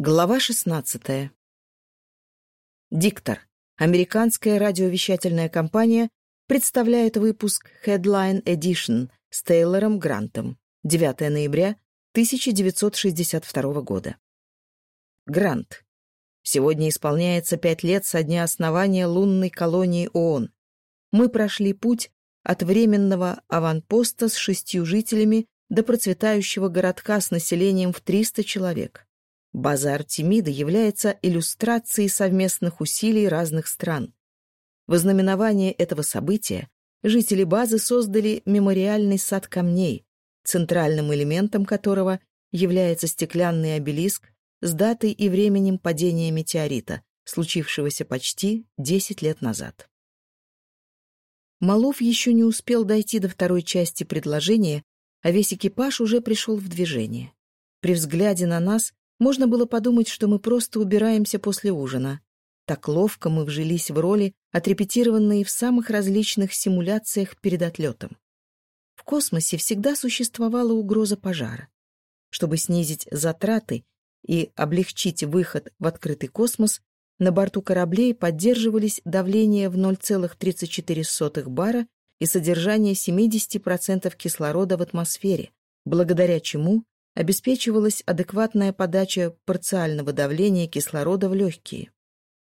Глава 16. Диктор. Американская радиовещательная компания представляет выпуск Headline Edition с Тейлором Грантом. 9 ноября 1962 года. Грант. Сегодня исполняется пять лет со дня основания лунной колонии ООН. Мы прошли путь от временного аванпоста с шестью жителями до процветающего городка с населением в 300 человек. База Артемида является иллюстрацией совместных усилий разных стран. В ознаменование этого события жители базы создали мемориальный сад камней, центральным элементом которого является стеклянный обелиск с датой и временем падения метеорита, случившегося почти 10 лет назад. Малов еще не успел дойти до второй части предложения, а весь экипаж уже пришел в движение. При взгляде на нас Можно было подумать, что мы просто убираемся после ужина. Так ловко мы вжились в роли, отрепетированные в самых различных симуляциях перед отлетом. В космосе всегда существовала угроза пожара. Чтобы снизить затраты и облегчить выход в открытый космос, на борту кораблей поддерживались давление в 0,34 бара и содержание 70% кислорода в атмосфере, благодаря чему обеспечивалась адекватная подача парциального давления кислорода в легкие.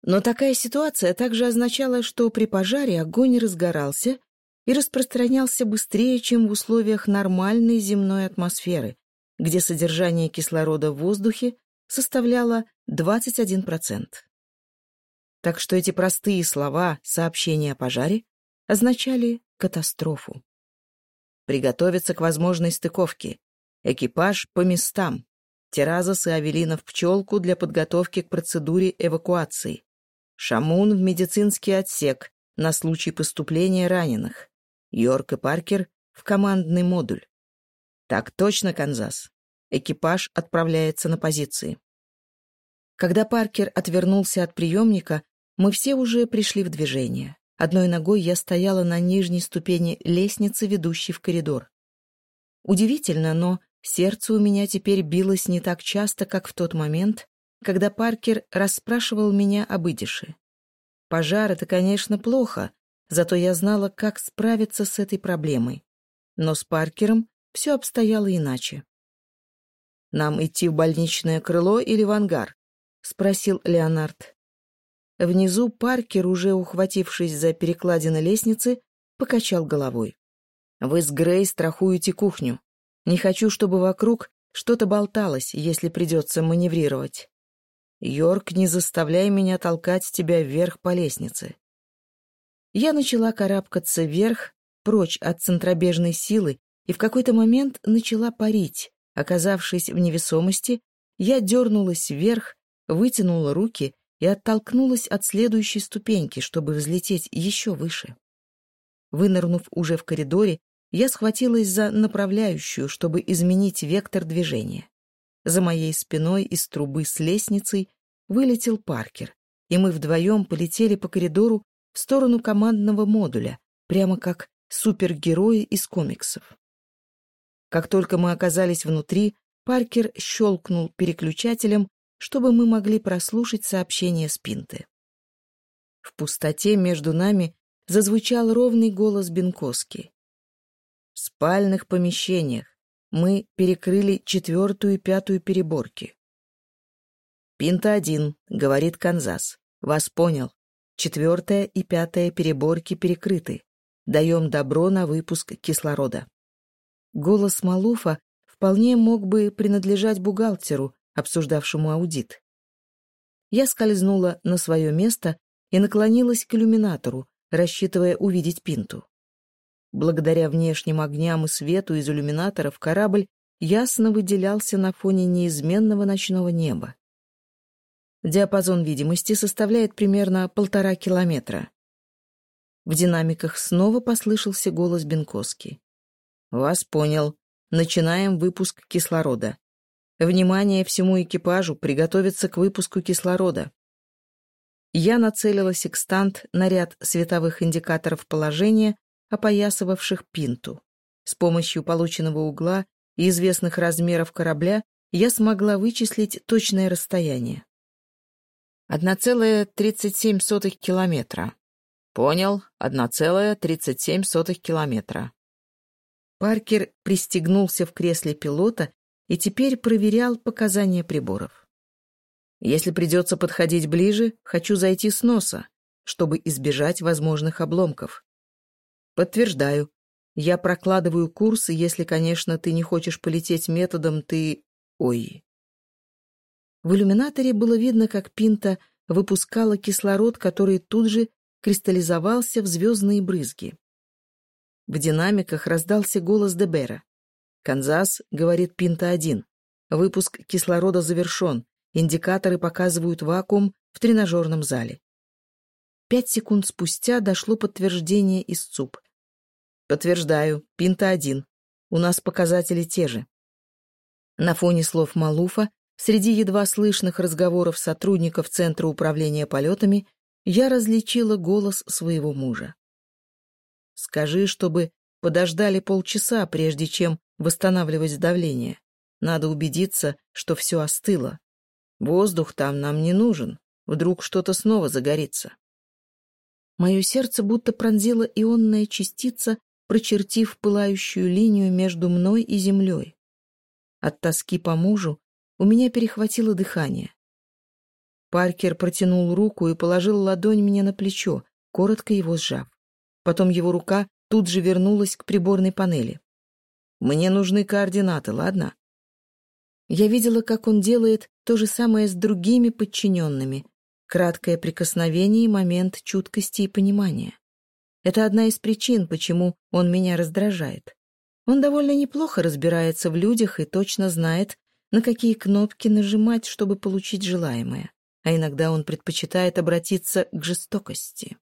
Но такая ситуация также означала, что при пожаре огонь разгорался и распространялся быстрее, чем в условиях нормальной земной атмосферы, где содержание кислорода в воздухе составляло 21%. Так что эти простые слова сообщения о пожаре означали катастрофу. Приготовиться к возможной стыковке, экипаж по местам. Теразас и Авелина в пчелку для подготовки к процедуре эвакуации. Шамун в медицинский отсек на случай поступления раненых. Йорк и Паркер в командный модуль. Так точно, Канзас. Экипаж отправляется на позиции. Когда Паркер отвернулся от приемника, мы все уже пришли в движение. Одной ногой я стояла на нижней ступени лестницы, ведущей в коридор. Удивительно, но Сердце у меня теперь билось не так часто, как в тот момент, когда Паркер расспрашивал меня об идише. Пожар — это, конечно, плохо, зато я знала, как справиться с этой проблемой. Но с Паркером все обстояло иначе. «Нам идти в больничное крыло или в ангар?» — спросил Леонард. Внизу Паркер, уже ухватившись за перекладины лестницы, покачал головой. «Вы с Грей страхуете кухню. Не хочу, чтобы вокруг что-то болталось, если придется маневрировать. Йорк, не заставляй меня толкать тебя вверх по лестнице. Я начала карабкаться вверх, прочь от центробежной силы, и в какой-то момент начала парить. Оказавшись в невесомости, я дернулась вверх, вытянула руки и оттолкнулась от следующей ступеньки, чтобы взлететь еще выше. Вынырнув уже в коридоре, я схватилась за направляющую, чтобы изменить вектор движения. За моей спиной из трубы с лестницей вылетел Паркер, и мы вдвоем полетели по коридору в сторону командного модуля, прямо как супергерои из комиксов. Как только мы оказались внутри, Паркер щелкнул переключателем, чтобы мы могли прослушать сообщение Спинты. В пустоте между нами зазвучал ровный голос Бенкоски спальных помещениях. Мы перекрыли четвертую и пятую переборки. «Пинта один», — говорит Канзас. «Вас понял. Четвертая и пятая переборки перекрыты. Даем добро на выпуск кислорода». Голос Малуфа вполне мог бы принадлежать бухгалтеру, обсуждавшему аудит. Я скользнула на свое место и наклонилась к иллюминатору, рассчитывая увидеть Пинту. Благодаря внешним огням и свету из иллюминаторов корабль ясно выделялся на фоне неизменного ночного неба. Диапазон видимости составляет примерно полтора километра. В динамиках снова послышался голос Бенковски. «Вас понял. Начинаем выпуск кислорода. Внимание всему экипажу приготовиться к выпуску кислорода». Я нацелила секстант на ряд световых индикаторов положения опоясывавших пинту. С помощью полученного угла и известных размеров корабля я смогла вычислить точное расстояние. 1,37 километра. Понял, 1,37 километра. Паркер пристегнулся в кресле пилота и теперь проверял показания приборов. Если придется подходить ближе, хочу зайти с носа, чтобы избежать возможных обломков. Подтверждаю. Я прокладываю курс. если, конечно, ты не хочешь полететь методом, ты... Ой. В иллюминаторе было видно, как Пинта выпускала кислород, который тут же кристаллизовался в звездные брызги. В динамиках раздался голос Дебера. «Канзас», — говорит Пинта-1. «Выпуск кислорода завершен. Индикаторы показывают вакуум в тренажерном зале». Пять секунд спустя дошло подтверждение из ЦУП. Подтверждаю, Пинта один. У нас показатели те же. На фоне слов Малуфа, среди едва слышных разговоров сотрудников Центра управления полетами, я различила голос своего мужа. «Скажи, чтобы подождали полчаса, прежде чем восстанавливать давление. Надо убедиться, что все остыло. Воздух там нам не нужен. Вдруг что-то снова загорится». Мое сердце будто пронзила ионная частица, прочертив пылающую линию между мной и землей. От тоски по мужу у меня перехватило дыхание. Паркер протянул руку и положил ладонь мне на плечо, коротко его сжав. Потом его рука тут же вернулась к приборной панели. «Мне нужны координаты, ладно?» Я видела, как он делает то же самое с другими подчиненными, Краткое прикосновение и момент чуткости и понимания. Это одна из причин, почему он меня раздражает. Он довольно неплохо разбирается в людях и точно знает, на какие кнопки нажимать, чтобы получить желаемое. А иногда он предпочитает обратиться к жестокости.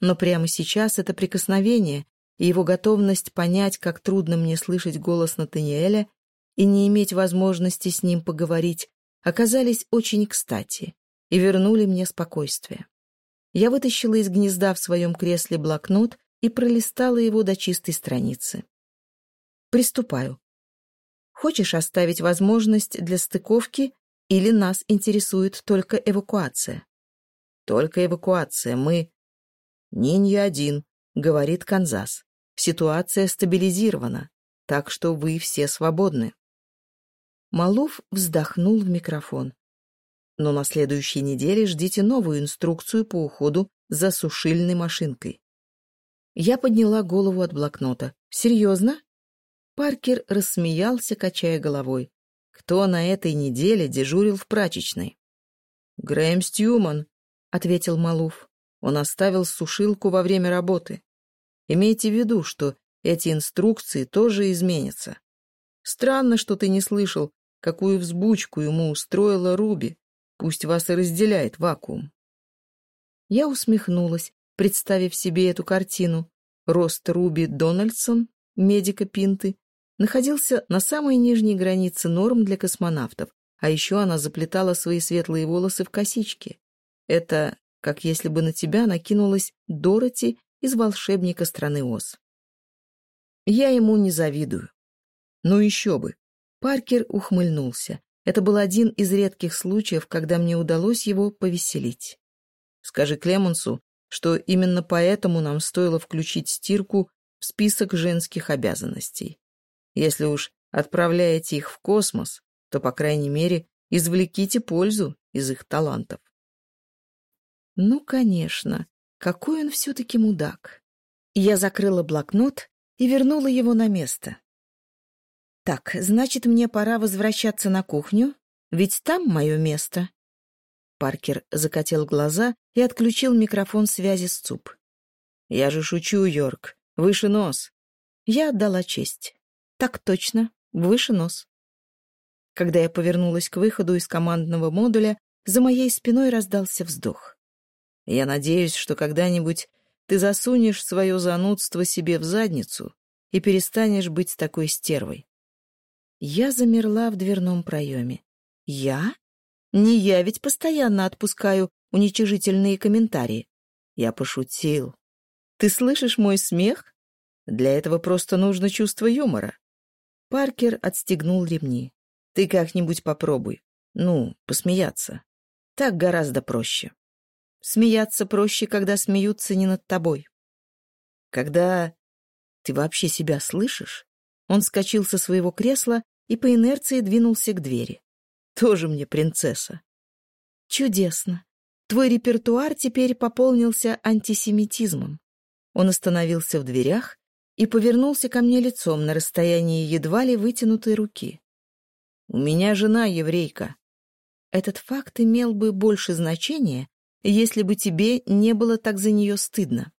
Но прямо сейчас это прикосновение и его готовность понять, как трудно мне слышать голос Натаниэля и не иметь возможности с ним поговорить, оказались очень кстати и вернули мне спокойствие. Я вытащила из гнезда в своем кресле блокнот и пролистала его до чистой страницы. Приступаю. Хочешь оставить возможность для стыковки или нас интересует только эвакуация? Только эвакуация. Мы... нинья один, говорит Канзас. Ситуация стабилизирована, так что вы все свободны. Малов вздохнул в микрофон но на следующей неделе ждите новую инструкцию по уходу за сушильной машинкой. Я подняла голову от блокнота. «Серьезно?» Паркер рассмеялся, качая головой. «Кто на этой неделе дежурил в прачечной?» «Грэм Стьюман», — ответил Малуф. «Он оставил сушилку во время работы. Имейте в виду, что эти инструкции тоже изменятся. Странно, что ты не слышал, какую взбучку ему устроила Руби. Пусть вас и разделяет вакуум. Я усмехнулась, представив себе эту картину. Рост Руби Дональдсон, медика Пинты, находился на самой нижней границе норм для космонавтов, а еще она заплетала свои светлые волосы в косички. Это как если бы на тебя накинулась Дороти из «Волшебника страны Оз». Я ему не завидую. Ну еще бы. Паркер ухмыльнулся. Это был один из редких случаев, когда мне удалось его повеселить. Скажи Клемонсу, что именно поэтому нам стоило включить стирку в список женских обязанностей. Если уж отправляете их в космос, то, по крайней мере, извлеките пользу из их талантов. Ну, конечно, какой он все-таки мудак. Я закрыла блокнот и вернула его на место. Так, значит, мне пора возвращаться на кухню, ведь там мое место. Паркер закатил глаза и отключил микрофон связи с ЦУП. «Я же шучу, Йорк. Выше нос». Я отдала честь. «Так точно. Выше нос». Когда я повернулась к выходу из командного модуля, за моей спиной раздался вздох. «Я надеюсь, что когда-нибудь ты засунешь свое занудство себе в задницу и перестанешь быть такой стервой. Я замерла в дверном проеме. «Я? Не я ведь постоянно отпускаю уничижительные комментарии». Я пошутил. «Ты слышишь мой смех? Для этого просто нужно чувство юмора». Паркер отстегнул ремни. «Ты как-нибудь попробуй. Ну, посмеяться. Так гораздо проще. Смеяться проще, когда смеются не над тобой. Когда ты вообще себя слышишь?» Он скочил со своего кресла и по инерции двинулся к двери. Тоже мне принцесса. Чудесно. Твой репертуар теперь пополнился антисемитизмом. Он остановился в дверях и повернулся ко мне лицом на расстоянии едва ли вытянутой руки. «У меня жена еврейка». Этот факт имел бы больше значения, если бы тебе не было так за нее стыдно.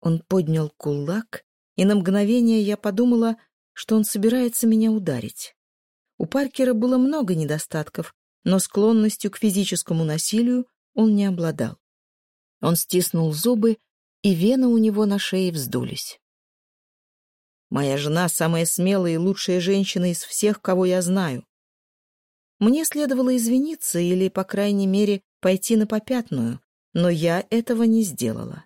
Он поднял кулак, и на мгновение я подумала, что он собирается меня ударить. У Паркера было много недостатков, но склонностью к физическому насилию он не обладал. Он стиснул зубы, и вены у него на шее вздулись. «Моя жена — самая смелая и лучшая женщина из всех, кого я знаю. Мне следовало извиниться или, по крайней мере, пойти на попятную, но я этого не сделала.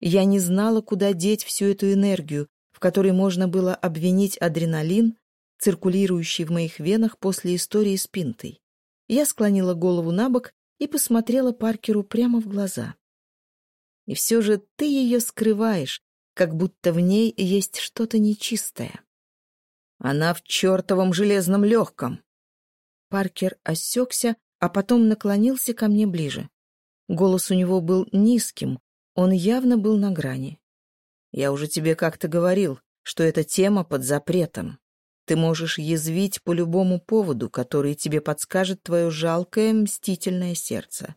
Я не знала, куда деть всю эту энергию, в которой можно было обвинить адреналин, циркулирующий в моих венах после истории с пинтой. Я склонила голову на бок и посмотрела Паркеру прямо в глаза. И все же ты ее скрываешь, как будто в ней есть что-то нечистое. Она в чертовом железном легком. Паркер осекся, а потом наклонился ко мне ближе. Голос у него был низким, он явно был на грани. Я уже тебе как-то говорил, что эта тема под запретом. Ты можешь язвить по любому поводу, который тебе подскажет твое жалкое мстительное сердце.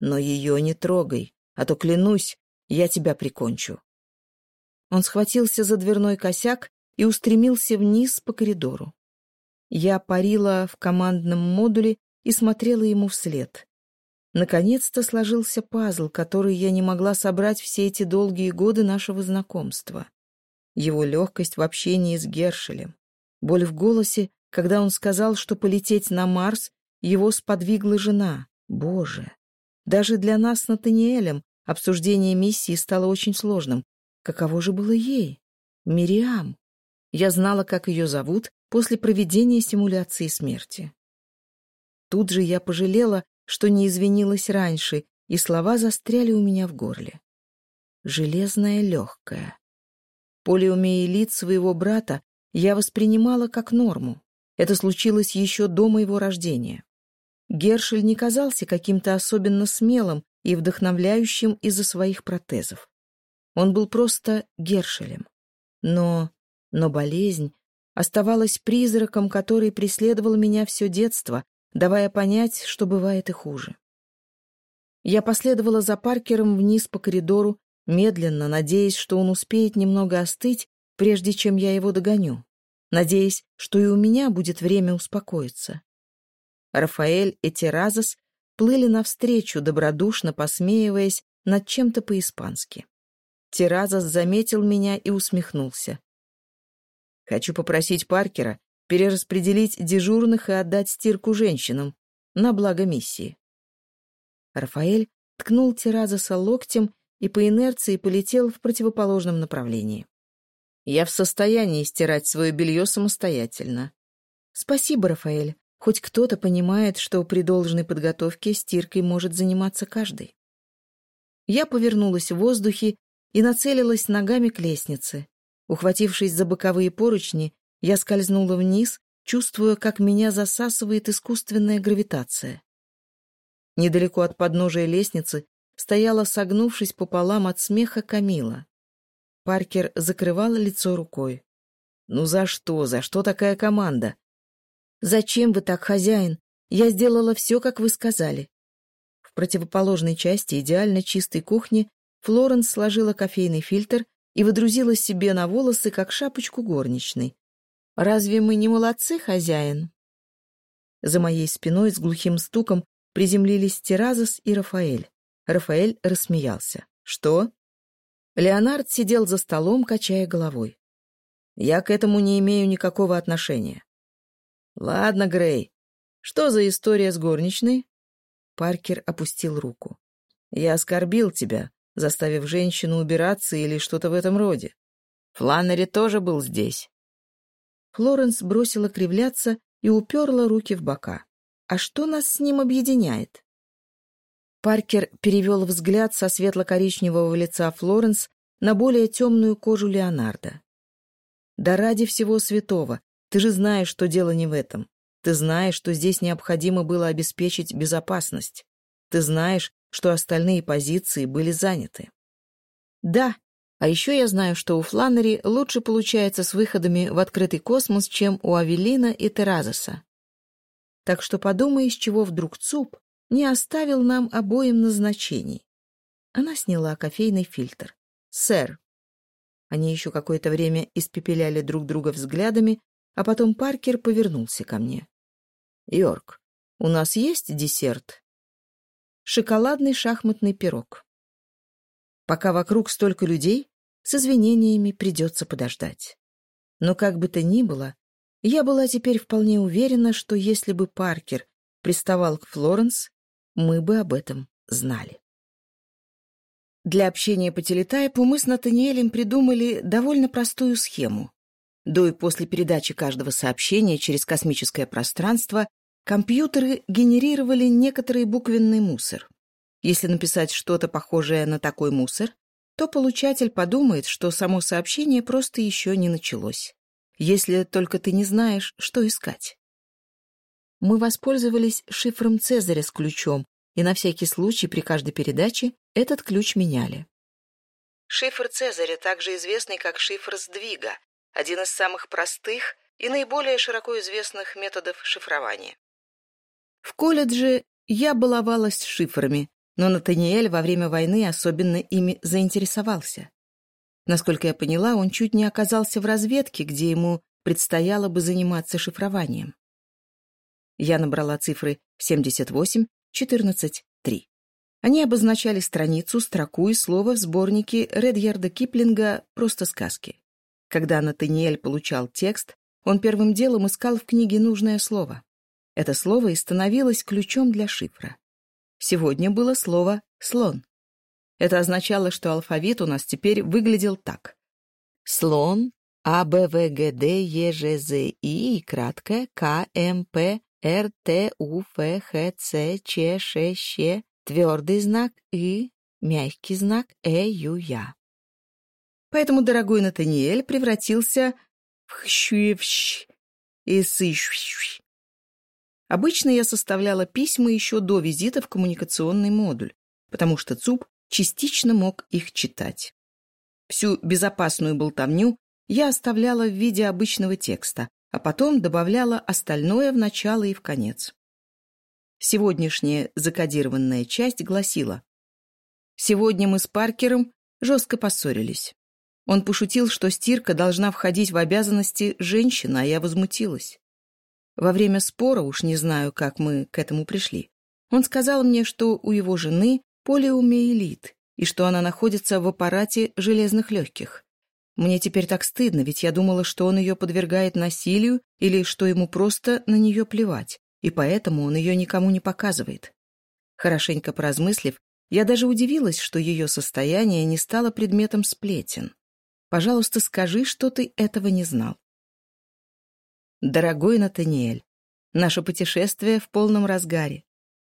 Но ее не трогай, а то, клянусь, я тебя прикончу». Он схватился за дверной косяк и устремился вниз по коридору. Я парила в командном модуле и смотрела ему вслед. Наконец-то сложился пазл, который я не могла собрать все эти долгие годы нашего знакомства. Его легкость в общении с Гершелем, боль в голосе, когда он сказал, что полететь на Марс его сподвигла жена. Боже! Даже для нас с Натаниэлем обсуждение миссии стало очень сложным. Каково же было ей? Мириам. Я знала, как ее зовут после проведения симуляции смерти. Тут же я пожалела, что не извинилась раньше, и слова застряли у меня в горле. Железная легкая. Полиомиелит своего брата я воспринимала как норму. Это случилось еще до моего рождения. Гершель не казался каким-то особенно смелым и вдохновляющим из-за своих протезов. Он был просто Гершелем. Но... но болезнь оставалась призраком, который преследовал меня все детство, давая понять, что бывает и хуже. Я последовала за Паркером вниз по коридору, медленно, надеясь, что он успеет немного остыть, прежде чем я его догоню, надеясь, что и у меня будет время успокоиться. Рафаэль и Теразос плыли навстречу, добродушно посмеиваясь над чем-то по-испански. Теразос заметил меня и усмехнулся. «Хочу попросить Паркера Перераспределить дежурных и отдать стирку женщинам на благо миссии. Рафаэль ткнул Теразоса локтем и по инерции полетел в противоположном направлении. «Я в состоянии стирать свое белье самостоятельно». «Спасибо, Рафаэль. Хоть кто-то понимает, что при должной подготовке стиркой может заниматься каждый». Я повернулась в воздухе и нацелилась ногами к лестнице. Ухватившись за боковые поручни, я скользнула вниз, чувствуя, как меня засасывает искусственная гравитация. Недалеко от подножия лестницы стояла, согнувшись пополам от смеха, Камила. Паркер закрывал лицо рукой. «Ну за что? За что такая команда?» «Зачем вы так, хозяин? Я сделала все, как вы сказали». В противоположной части идеально чистой кухни Флоренс сложила кофейный фильтр и выдрузила себе на волосы, как шапочку горничной. Разве мы не молодцы, хозяин?» За моей спиной с глухим стуком приземлились Теразос и Рафаэль. Рафаэль рассмеялся. «Что?» Леонард сидел за столом, качая головой. «Я к этому не имею никакого отношения». «Ладно, Грей. Что за история с горничной?» Паркер опустил руку. «Я оскорбил тебя, заставив женщину убираться или что-то в этом роде. Фланнери тоже был здесь. Флоренс бросила кривляться и уперла руки в бока. «А что нас с ним объединяет?» Паркер перевел взгляд со светло-коричневого лица Флоренс на более темную кожу Леонардо. «Да ради всего святого! Ты же знаешь, что дело не в этом. Ты знаешь, что здесь необходимо было обеспечить безопасность. Ты знаешь, что остальные позиции были заняты». «Да», а еще я знаю, что у Фланнери лучше получается с выходами в открытый космос, чем у Авелина и Теразоса. Так что подумай, из чего вдруг ЦУП не оставил нам обоим назначений. Она сняла кофейный фильтр. «Сэр». Они еще какое-то время испепеляли друг друга взглядами, а потом Паркер повернулся ко мне. «Йорк, у нас есть десерт?» «Шоколадный шахматный пирог». Пока вокруг столько людей, с извинениями придется подождать. Но как бы то ни было, я была теперь вполне уверена, что если бы Паркер приставал к Флоренс, мы бы об этом знали. Для общения по телетайпу мы с Натаниэлем придумали довольно простую схему. До и после передачи каждого сообщения через космическое пространство компьютеры генерировали некоторый буквенный мусор. Если написать что-то похожее на такой мусор, то получатель подумает, что само сообщение просто еще не началось. Если только ты не знаешь, что искать. Мы воспользовались шифром Цезаря с ключом, и на всякий случай при каждой передаче этот ключ меняли. Шифр Цезаря, также известный как шифр сдвига, один из самых простых и наиболее широко известных методов шифрования. В колледже я баловалась шифрами, но Натаниэль во время войны особенно ими заинтересовался. Насколько я поняла, он чуть не оказался в разведке, где ему предстояло бы заниматься шифрованием. Я набрала цифры 78, 14, 3. Они обозначали страницу, строку и слово в сборнике Редьярда Киплинга «Просто сказки». Когда Натаниэль получал текст, он первым делом искал в книге нужное слово. Это слово и становилось ключом для шифра. Сегодня было слово «слон». Это означало, что алфавит у нас теперь выглядел так. Слон, А, Б, В, Г, Д, Е, Ж, З, И и краткое К, М, П, Р, Т, У, Ф, Х, Ц, Ч, Ш, Щ, твердый знак И, мягкий знак Э, Ю, Я. Поэтому дорогой Натаниэль превратился в хщущ и сыщущ. сыщ Обычно я составляла письма еще до визита в коммуникационный модуль, потому что ЦУП частично мог их читать. Всю безопасную болтовню я оставляла в виде обычного текста, а потом добавляла остальное в начало и в конец. Сегодняшняя закодированная часть гласила «Сегодня мы с Паркером жестко поссорились. Он пошутил, что стирка должна входить в обязанности женщины, а я возмутилась. Во время спора, уж не знаю, как мы к этому пришли, он сказал мне, что у его жены полиомиелит и что она находится в аппарате железных легких. Мне теперь так стыдно, ведь я думала, что он ее подвергает насилию или что ему просто на нее плевать, и поэтому он ее никому не показывает. Хорошенько поразмыслив, я даже удивилась, что ее состояние не стало предметом сплетен. Пожалуйста, скажи, что ты этого не знал. Дорогой Натаниэль, наше путешествие в полном разгаре.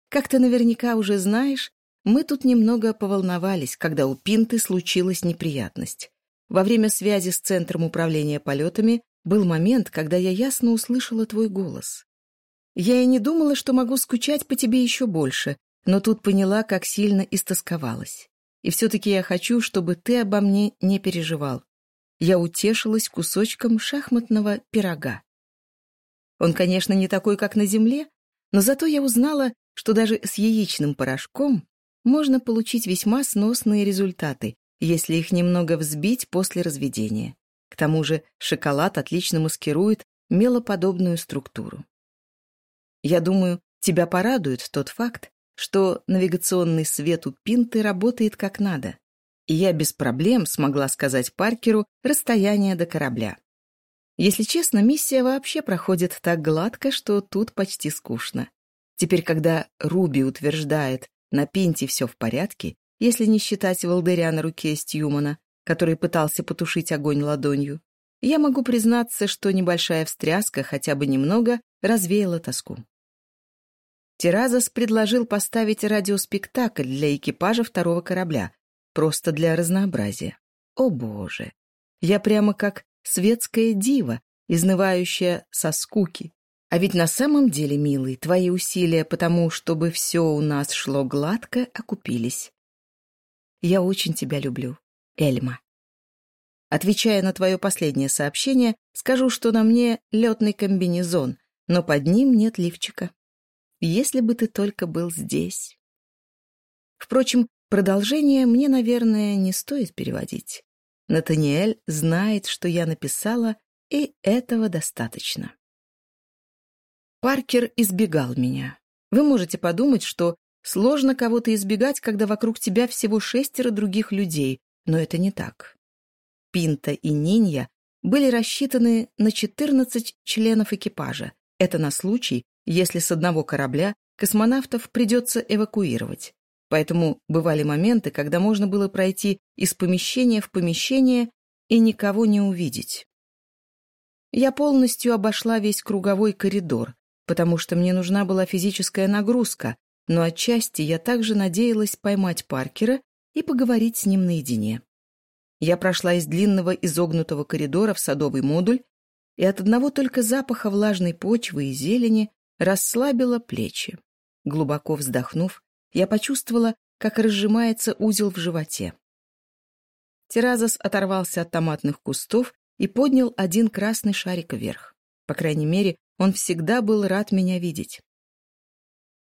Как ты наверняка уже знаешь, мы тут немного поволновались, когда у Пинты случилась неприятность. Во время связи с Центром управления полетами был момент, когда я ясно услышала твой голос. Я и не думала, что могу скучать по тебе еще больше, но тут поняла, как сильно истосковалась. И все-таки я хочу, чтобы ты обо мне не переживал. Я утешилась кусочком шахматного пирога. Он, конечно, не такой, как на Земле, но зато я узнала, что даже с яичным порошком можно получить весьма сносные результаты, если их немного взбить после разведения. К тому же шоколад отлично маскирует мелоподобную структуру. Я думаю, тебя порадует тот факт, что навигационный свет у Пинты работает как надо, и я без проблем смогла сказать Паркеру расстояние до корабля. Если честно, миссия вообще проходит так гладко, что тут почти скучно. Теперь, когда Руби утверждает, на Пинте все в порядке, если не считать волдыря на руке Стьюмана, который пытался потушить огонь ладонью, я могу признаться, что небольшая встряска, хотя бы немного, развеяла тоску. Теразас предложил поставить радиоспектакль для экипажа второго корабля, просто для разнообразия. О боже! Я прямо как светская дива, изнывающая со скуки. А ведь на самом деле, милый, твои усилия потому, чтобы все у нас шло гладко, окупились. Я очень тебя люблю, Эльма. Отвечая на твое последнее сообщение, скажу, что на мне летный комбинезон, но под ним нет лифчика. Если бы ты только был здесь. Впрочем, продолжение мне, наверное, не стоит переводить. Натаниэль знает, что я написала, и этого достаточно. Паркер избегал меня. Вы можете подумать, что сложно кого-то избегать, когда вокруг тебя всего шестеро других людей, но это не так. Пинта и Нинья были рассчитаны на 14 членов экипажа. Это на случай, если с одного корабля космонавтов придется эвакуировать поэтому бывали моменты, когда можно было пройти из помещения в помещение и никого не увидеть. Я полностью обошла весь круговой коридор, потому что мне нужна была физическая нагрузка, но отчасти я также надеялась поймать Паркера и поговорить с ним наедине. Я прошла из длинного изогнутого коридора в садовый модуль, и от одного только запаха влажной почвы и зелени расслабила плечи. Глубоко вздохнув, я почувствовала, как разжимается узел в животе. Теразос оторвался от томатных кустов и поднял один красный шарик вверх. По крайней мере, он всегда был рад меня видеть.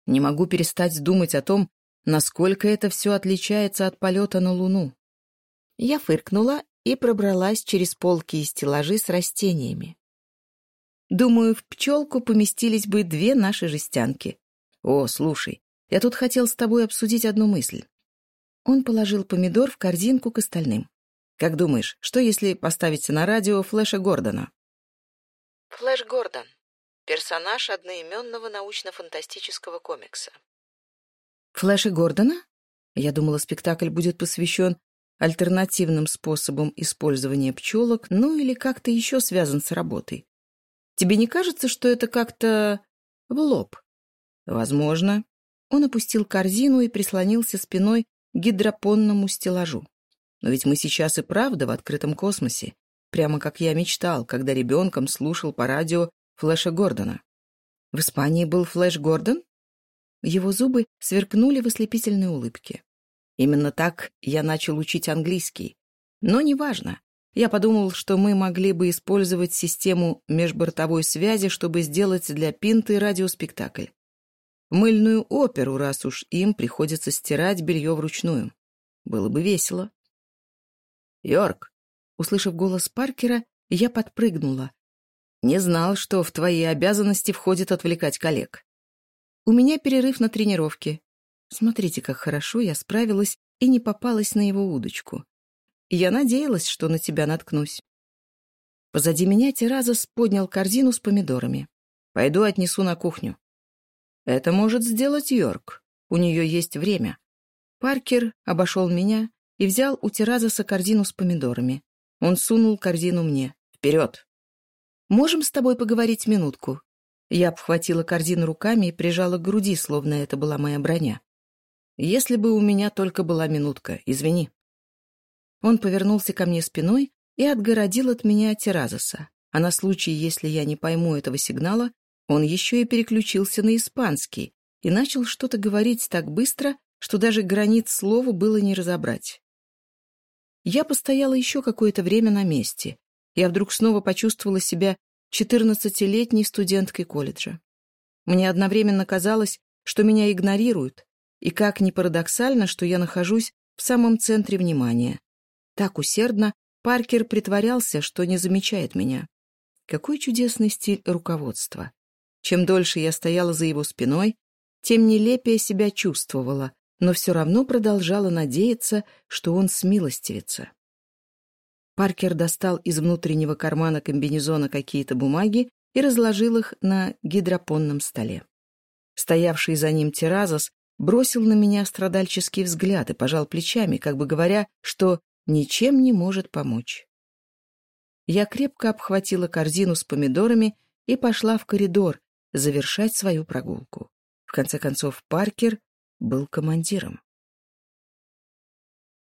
Не могу перестать думать о том, насколько это все отличается от полета на Луну. Я фыркнула и пробралась через полки и стеллажи с растениями. Думаю, в пчелку поместились бы две наши жестянки. О, слушай, я тут хотел с тобой обсудить одну мысль. Он положил помидор в корзинку к остальным. Как думаешь, что если поставить на радио Флэша Гордона? Флэш Гордон. Персонаж одноименного научно-фантастического комикса. Флэша Гордона? Я думала, спектакль будет посвящен альтернативным способам использования пчелок, ну или как-то еще связан с работой. Тебе не кажется, что это как-то в лоб? Возможно, он опустил корзину и прислонился спиной к гидропонному стеллажу. Но ведь мы сейчас и правда в открытом космосе, прямо как я мечтал, когда ребенком слушал по радио Флэша Гордона. В Испании был Флэш Гордон? Его зубы сверкнули в ослепительной улыбке. Именно так я начал учить английский. Но неважно. Я подумал, что мы могли бы использовать систему межбортовой связи, чтобы сделать для Пинты радиоспектакль. Мыльную оперу, раз уж им приходится стирать белье вручную. Было бы весело. «Йорк!» Услышав голос Паркера, я подпрыгнула. «Не знал, что в твои обязанности входит отвлекать коллег. У меня перерыв на тренировке. Смотрите, как хорошо я справилась и не попалась на его удочку. Я надеялась, что на тебя наткнусь. Позади меня Теразос поднял корзину с помидорами. Пойду отнесу на кухню. Это может сделать Йорк. У нее есть время. Паркер обошел меня и взял у Теразоса корзину с помидорами. Он сунул корзину мне. «Вперед!» «Можем с тобой поговорить минутку?» Я обхватила корзину руками и прижала к груди, словно это была моя броня. «Если бы у меня только была минутка, извини». Он повернулся ко мне спиной и отгородил от меня Теразоса, а на случай, если я не пойму этого сигнала, он еще и переключился на испанский и начал что-то говорить так быстро, что даже границ слова было не разобрать. Я постояла еще какое-то время на месте. Я вдруг снова почувствовала себя четырнадцатилетней студенткой колледжа. Мне одновременно казалось, что меня игнорируют, и как ни парадоксально, что я нахожусь в самом центре внимания. Так усердно Паркер притворялся, что не замечает меня. Какой чудесный стиль руководства. Чем дольше я стояла за его спиной, тем нелепее себя чувствовала, но все равно продолжала надеяться, что он смилостивится. Паркер достал из внутреннего кармана комбинезона какие-то бумаги и разложил их на гидропонном столе. Стоявший за ним Теразос бросил на меня страдальческий взгляд и пожал плечами, как бы говоря, что ничем не может помочь. Я крепко обхватила корзину с помидорами и пошла в коридор, завершать свою прогулку. В конце концов, Паркер был командиром.